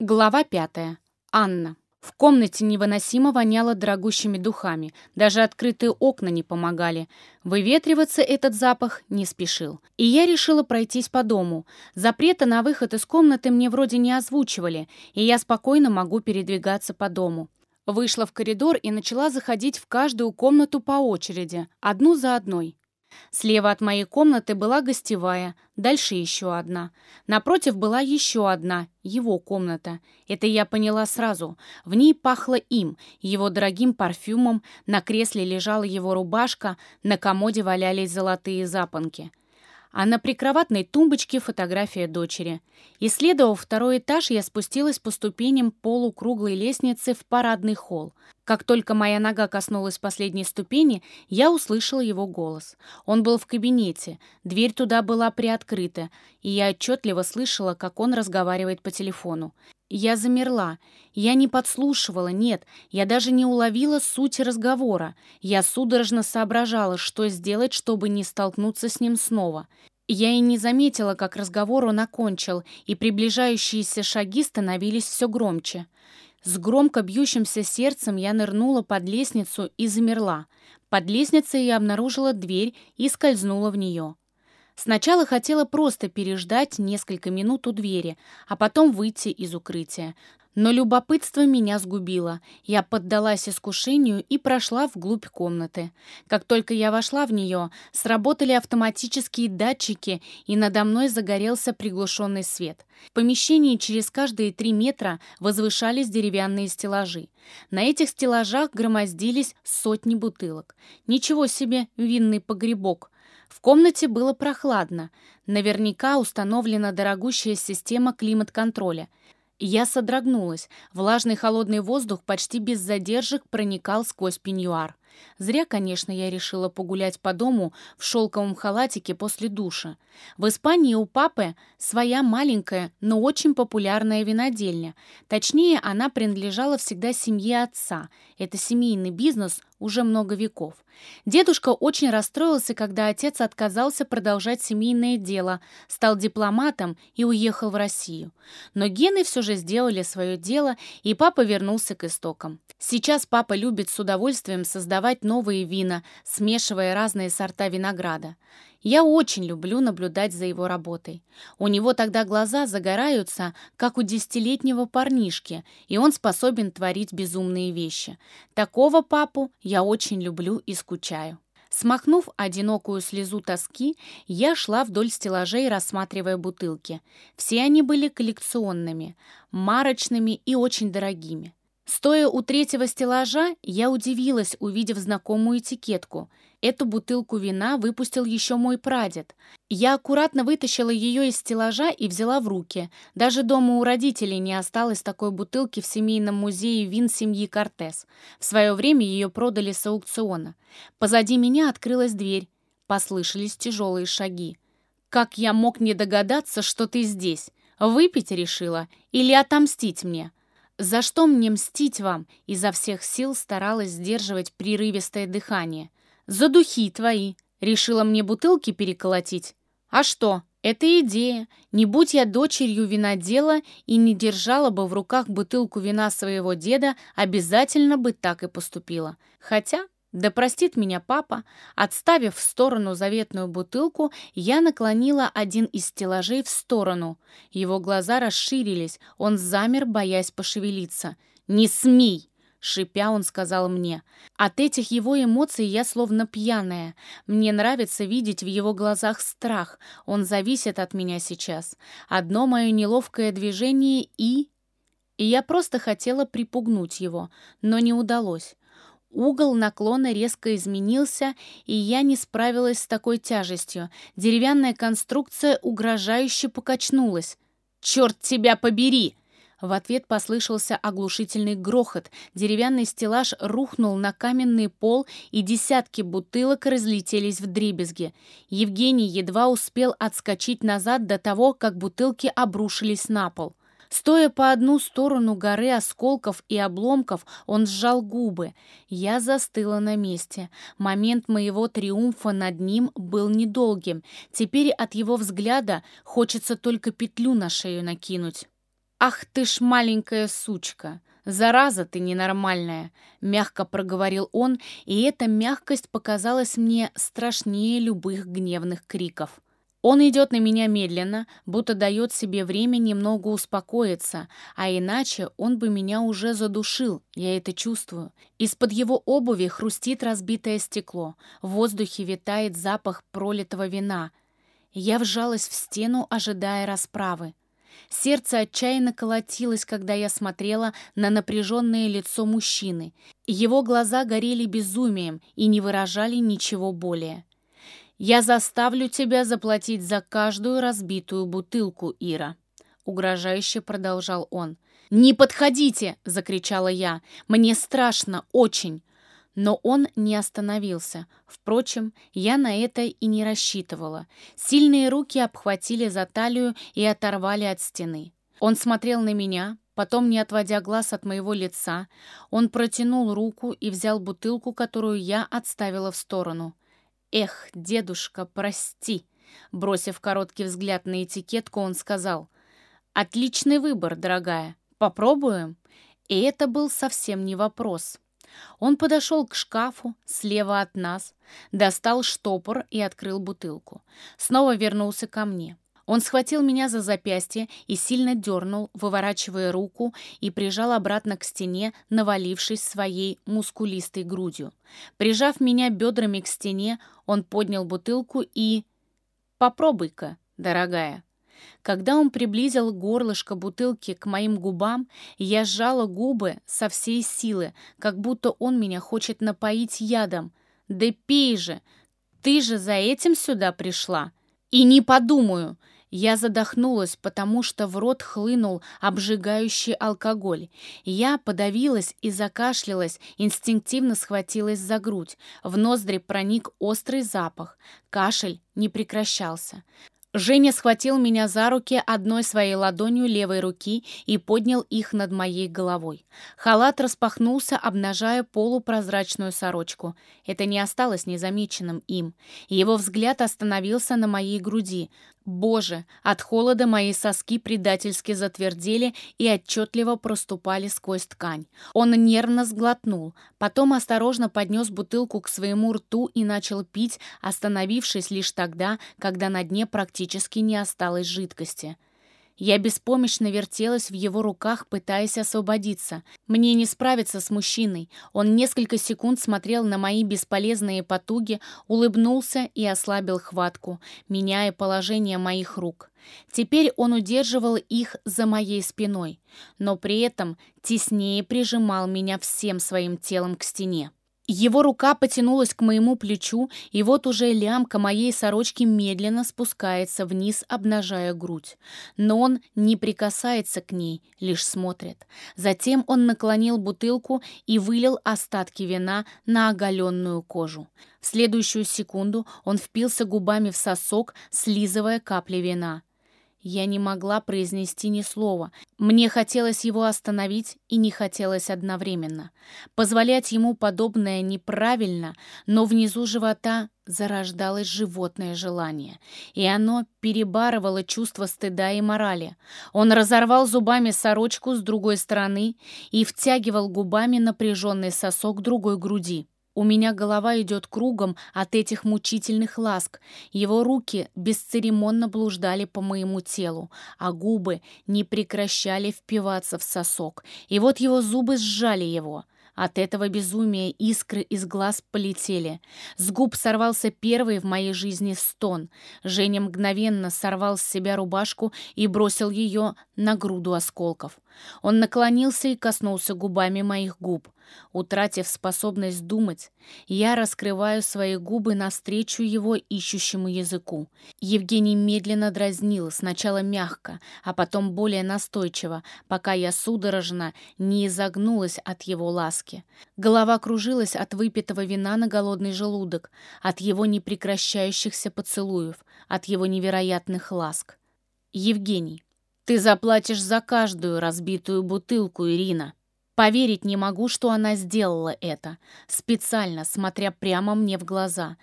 Глава пятая. Анна. В комнате невыносимо воняло дорогущими духами, даже открытые окна не помогали. Выветриваться этот запах не спешил. И я решила пройтись по дому. Запрета на выход из комнаты мне вроде не озвучивали, и я спокойно могу передвигаться по дому. Вышла в коридор и начала заходить в каждую комнату по очереди, одну за одной. Слева от моей комнаты была гостевая, дальше еще одна. Напротив была еще одна, его комната. Это я поняла сразу. В ней пахло им, его дорогим парфюмом, на кресле лежала его рубашка, на комоде валялись золотые запонки а на прикроватной тумбочке фотография дочери. Исследовав второй этаж, я спустилась по ступеням полукруглой лестницы в парадный холл. Как только моя нога коснулась последней ступени, я услышала его голос. Он был в кабинете, дверь туда была приоткрыта, и я отчетливо слышала, как он разговаривает по телефону. Я замерла. Я не подслушивала, нет, я даже не уловила сути разговора. Я судорожно соображала, что сделать, чтобы не столкнуться с ним снова. Я и не заметила, как разговор он окончил, и приближающиеся шаги становились все громче. С громко бьющимся сердцем я нырнула под лестницу и замерла. Под лестницей я обнаружила дверь и скользнула в нее. Сначала хотела просто переждать несколько минут у двери, а потом выйти из укрытия. Но любопытство меня сгубило. Я поддалась искушению и прошла вглубь комнаты. Как только я вошла в нее, сработали автоматические датчики, и надо мной загорелся приглушенный свет. В помещении через каждые три метра возвышались деревянные стеллажи. На этих стеллажах громоздились сотни бутылок. Ничего себе винный погребок! В комнате было прохладно. Наверняка установлена дорогущая система климат-контроля. Я содрогнулась. Влажный холодный воздух почти без задержек проникал сквозь пеньюар. Зря, конечно, я решила погулять по дому в шелковом халатике после душа. В Испании у папы своя маленькая, но очень популярная винодельня. Точнее, она принадлежала всегда семье отца. Это семейный бизнес уже много веков. Дедушка очень расстроился, когда отец отказался продолжать семейное дело, стал дипломатом и уехал в Россию. Но гены все же сделали свое дело, и папа вернулся к истокам. Сейчас папа любит с удовольствием создавать новые вина, смешивая разные сорта винограда. Я очень люблю наблюдать за его работой. У него тогда глаза загораются, как у десятилетнего парнишки, и он способен творить безумные вещи. Такого папу я очень люблю и скучаю. Смахнув одинокую слезу тоски, я шла вдоль стеллажей, рассматривая бутылки. Все они были коллекционными, марочными и очень дорогими. Стоя у третьего стеллажа, я удивилась, увидев знакомую этикетку. Эту бутылку вина выпустил еще мой прадед. Я аккуратно вытащила ее из стеллажа и взяла в руки. Даже дома у родителей не осталось такой бутылки в семейном музее вин семьи Кортес. В свое время ее продали с аукциона. Позади меня открылась дверь. Послышались тяжелые шаги. «Как я мог не догадаться, что ты здесь? Выпить решила? Или отомстить мне?» За что мне мстить вам? Изо всех сил старалась сдерживать прерывистое дыхание. За духи твои. Решила мне бутылки переколотить. А что? Это идея. Не будь я дочерью винодела и не держала бы в руках бутылку вина своего деда, обязательно бы так и поступила. Хотя да простит меня папа, отставив в сторону заветную бутылку, я наклонила один из стеллажей в сторону. Его глаза расширились, он замер, боясь пошевелиться. «Не смей!» — шипя он сказал мне. От этих его эмоций я словно пьяная. Мне нравится видеть в его глазах страх. Он зависит от меня сейчас. Одно мое неловкое движение и... И я просто хотела припугнуть его, но не удалось. Угол наклона резко изменился, и я не справилась с такой тяжестью. Деревянная конструкция угрожающе покачнулась. «Черт тебя побери!» В ответ послышался оглушительный грохот. Деревянный стеллаж рухнул на каменный пол, и десятки бутылок разлетелись в дребезги. Евгений едва успел отскочить назад до того, как бутылки обрушились на пол. Стоя по одну сторону горы осколков и обломков, он сжал губы. Я застыла на месте. Момент моего триумфа над ним был недолгим. Теперь от его взгляда хочется только петлю на шею накинуть. «Ах ты ж маленькая сучка! Зараза ты ненормальная!» — мягко проговорил он, и эта мягкость показалась мне страшнее любых гневных криков. Он идет на меня медленно, будто дает себе время немного успокоиться, а иначе он бы меня уже задушил, я это чувствую. Из-под его обуви хрустит разбитое стекло, в воздухе витает запах пролитого вина. Я вжалась в стену, ожидая расправы. Сердце отчаянно колотилось, когда я смотрела на напряженное лицо мужчины. Его глаза горели безумием и не выражали ничего более. «Я заставлю тебя заплатить за каждую разбитую бутылку, Ира», — угрожающе продолжал он. «Не подходите!» — закричала я. «Мне страшно, очень!» Но он не остановился. Впрочем, я на это и не рассчитывала. Сильные руки обхватили за талию и оторвали от стены. Он смотрел на меня, потом, не отводя глаз от моего лица, он протянул руку и взял бутылку, которую я отставила в сторону — «Эх, дедушка, прости!» Бросив короткий взгляд на этикетку, он сказал, «Отличный выбор, дорогая. Попробуем?» И это был совсем не вопрос. Он подошел к шкафу слева от нас, достал штопор и открыл бутылку. Снова вернулся ко мне. Он схватил меня за запястье и сильно дернул, выворачивая руку, и прижал обратно к стене, навалившись своей мускулистой грудью. Прижав меня бедрами к стене, он поднял бутылку и... «Попробуй-ка, дорогая». Когда он приблизил горлышко бутылки к моим губам, я сжала губы со всей силы, как будто он меня хочет напоить ядом. «Да пей же! Ты же за этим сюда пришла!» «И не подумаю!» Я задохнулась, потому что в рот хлынул обжигающий алкоголь. Я подавилась и закашлялась, инстинктивно схватилась за грудь. В ноздри проник острый запах. Кашель не прекращался. Женя схватил меня за руки одной своей ладонью левой руки и поднял их над моей головой. Халат распахнулся, обнажая полупрозрачную сорочку. Это не осталось незамеченным им. Его взгляд остановился на моей груди. Боже, от холода мои соски предательски затвердели и отчетливо проступали сквозь ткань. Он нервно сглотнул, потом осторожно поднес бутылку к своему рту и начал пить, остановившись лишь тогда, когда на дне практически не осталось жидкости. Я беспомощно вертелась в его руках, пытаясь освободиться. Мне не справиться с мужчиной. Он несколько секунд смотрел на мои бесполезные потуги, улыбнулся и ослабил хватку, меняя положение моих рук. Теперь он удерживал их за моей спиной, но при этом теснее прижимал меня всем своим телом к стене. Его рука потянулась к моему плечу, и вот уже лямка моей сорочки медленно спускается вниз, обнажая грудь. Но он не прикасается к ней, лишь смотрит. Затем он наклонил бутылку и вылил остатки вина на оголенную кожу. В следующую секунду он впился губами в сосок, слизывая капли вина. Я не могла произнести ни слова. Мне хотелось его остановить и не хотелось одновременно. Позволять ему подобное неправильно, но внизу живота зарождалось животное желание, и оно перебарывало чувство стыда и морали. Он разорвал зубами сорочку с другой стороны и втягивал губами напряженный сосок другой груди. У меня голова идет кругом от этих мучительных ласк. Его руки бесцеремонно блуждали по моему телу, а губы не прекращали впиваться в сосок. И вот его зубы сжали его — от этого безумия искры из глаз полетели. С губ сорвался первый в моей жизни стон. Женя мгновенно сорвал с себя рубашку и бросил ее на груду осколков. Он наклонился и коснулся губами моих губ. Утратив способность думать, я раскрываю свои губы навстречу его ищущему языку. Евгений медленно дразнил, сначала мягко, а потом более настойчиво, пока я судорожно не изогнулась от его ласки. Голова кружилась от выпитого вина на голодный желудок, от его непрекращающихся поцелуев, от его невероятных ласк. Евгений, ты заплатишь за каждую разбитую бутылку, Ирина. Поверить не могу, что она сделала это, специально, смотря прямо мне в глаза.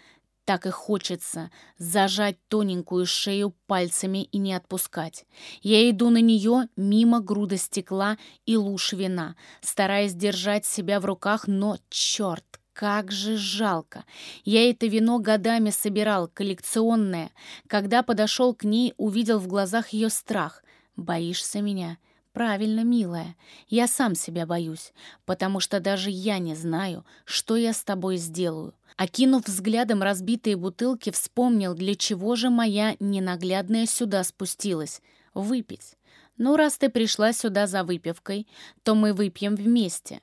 Так и хочется зажать тоненькую шею пальцами и не отпускать. Я иду на нее мимо груда стекла и луж вина, стараясь держать себя в руках, но, черт, как же жалко! Я это вино годами собирал, коллекционное. Когда подошел к ней, увидел в глазах ее страх. «Боишься меня?» «Правильно, милая. Я сам себя боюсь, потому что даже я не знаю, что я с тобой сделаю». Окинув взглядом разбитые бутылки, вспомнил, для чего же моя ненаглядная сюда спустилась. Выпить. Ну, раз ты пришла сюда за выпивкой, то мы выпьем вместе.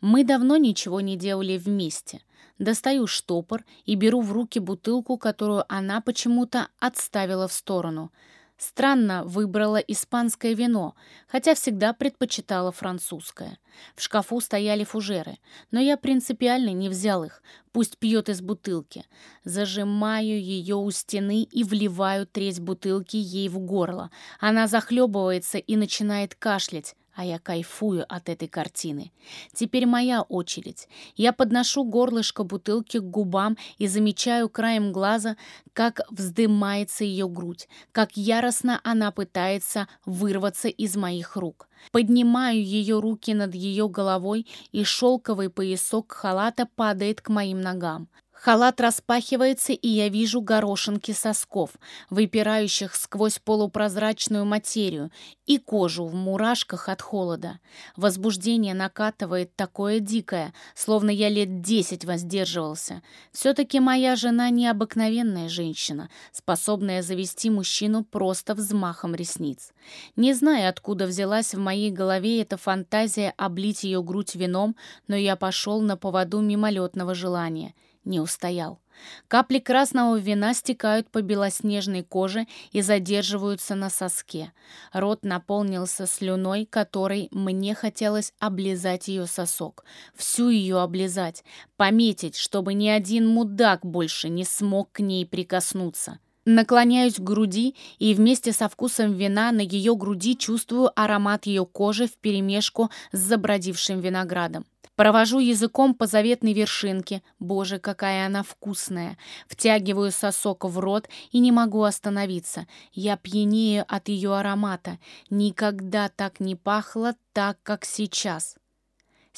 Мы давно ничего не делали вместе. Достаю штопор и беру в руки бутылку, которую она почему-то отставила в сторону. Странно выбрала испанское вино, хотя всегда предпочитала французское. В шкафу стояли фужеры, но я принципиально не взял их, пусть пьет из бутылки. Зажимаю ее у стены и вливаю треть бутылки ей в горло. Она захлебывается и начинает кашлять, а я кайфую от этой картины. Теперь моя очередь. Я подношу горлышко бутылки к губам и замечаю краем глаза, как вздымается ее грудь, как яростно она пытается вырваться из моих рук. Поднимаю ее руки над ее головой, и шелковый поясок халата падает к моим ногам. Халат распахивается, и я вижу горошинки сосков, выпирающих сквозь полупрозрачную материю, и кожу в мурашках от холода. Возбуждение накатывает такое дикое, словно я лет десять воздерживался. Все-таки моя жена необыкновенная женщина, способная завести мужчину просто взмахом ресниц. Не знаю, откуда взялась в моей голове эта фантазия облить ее грудь вином, но я пошел на поводу мимолетного желания — не устоял. Капли красного вина стекают по белоснежной коже и задерживаются на соске. Рот наполнился слюной, которой мне хотелось облизать ее сосок. Всю ее облизать, пометить, чтобы ни один мудак больше не смог к ней прикоснуться. Наклоняюсь к груди и вместе со вкусом вина на ее груди чувствую аромат ее кожи вперемешку с забродившим виноградом. Провожу языком по заветной вершинке. Боже, какая она вкусная. Втягиваю сосок в рот и не могу остановиться. Я пьянею от ее аромата. Никогда так не пахло так, как сейчас.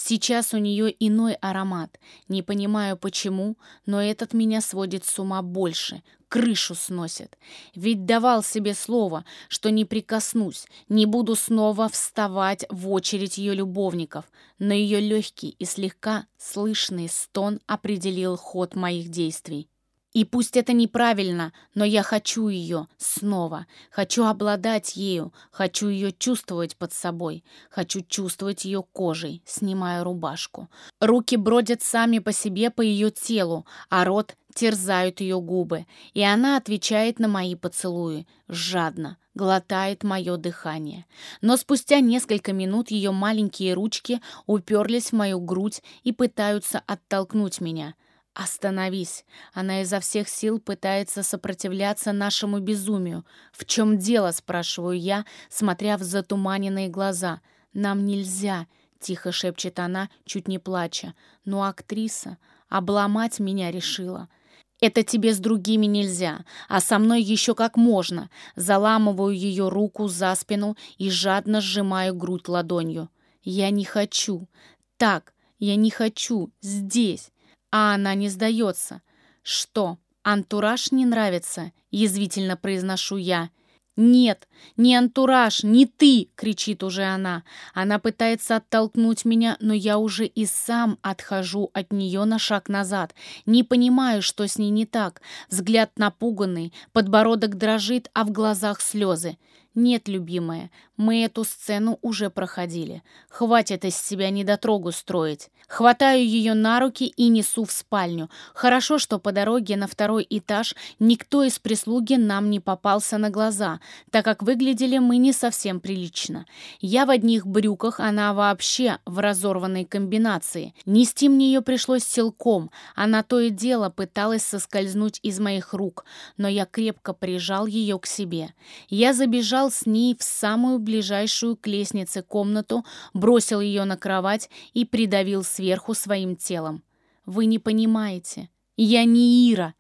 Сейчас у нее иной аромат. Не понимаю почему, но этот меня сводит с ума больше крышу сносит. Ведь давал себе слово, что не прикоснусь, не буду снова вставать в очередь ее любовников, но ее легкий и слегка слышный стон определил ход моих действий. И пусть это неправильно, но я хочу ее снова. Хочу обладать ею, хочу ее чувствовать под собой. Хочу чувствовать ее кожей, снимая рубашку. Руки бродят сами по себе по ее телу, а рот терзают ее губы, и она отвечает на мои поцелуи, жадно, глотает мое дыхание. Но спустя несколько минут ее маленькие ручки уперлись в мою грудь и пытаются оттолкнуть меня. «Остановись!» Она изо всех сил пытается сопротивляться нашему безумию. «В чем дело?» — спрашиваю я, смотря в затуманенные глаза. «Нам нельзя!» — тихо шепчет она, чуть не плача. «Но актриса обломать меня решила. «Это тебе с другими нельзя, а со мной еще как можно». Заламываю ее руку за спину и жадно сжимаю грудь ладонью. «Я не хочу. Так, я не хочу. Здесь». А она не сдается. «Что, антураж не нравится?» — язвительно произношу я. «Нет, не антураж, не ты!» — кричит уже она. Она пытается оттолкнуть меня, но я уже и сам отхожу от нее на шаг назад. Не понимаю, что с ней не так. Взгляд напуганный, подбородок дрожит, а в глазах слезы. «Нет, любимая, мы эту сцену уже проходили. Хватит из себя недотрогу строить. Хватаю ее на руки и несу в спальню. Хорошо, что по дороге на второй этаж никто из прислуги нам не попался на глаза, так как выглядели мы не совсем прилично. Я в одних брюках, она вообще в разорванной комбинации. Нести мне ее пришлось силком. Она то и дело пыталась соскользнуть из моих рук, но я крепко прижал ее к себе. Я забежал с ней в самую ближайшую к лестнице комнату, бросил ее на кровать и придавил сверху своим телом. «Вы не понимаете. Я не Ира.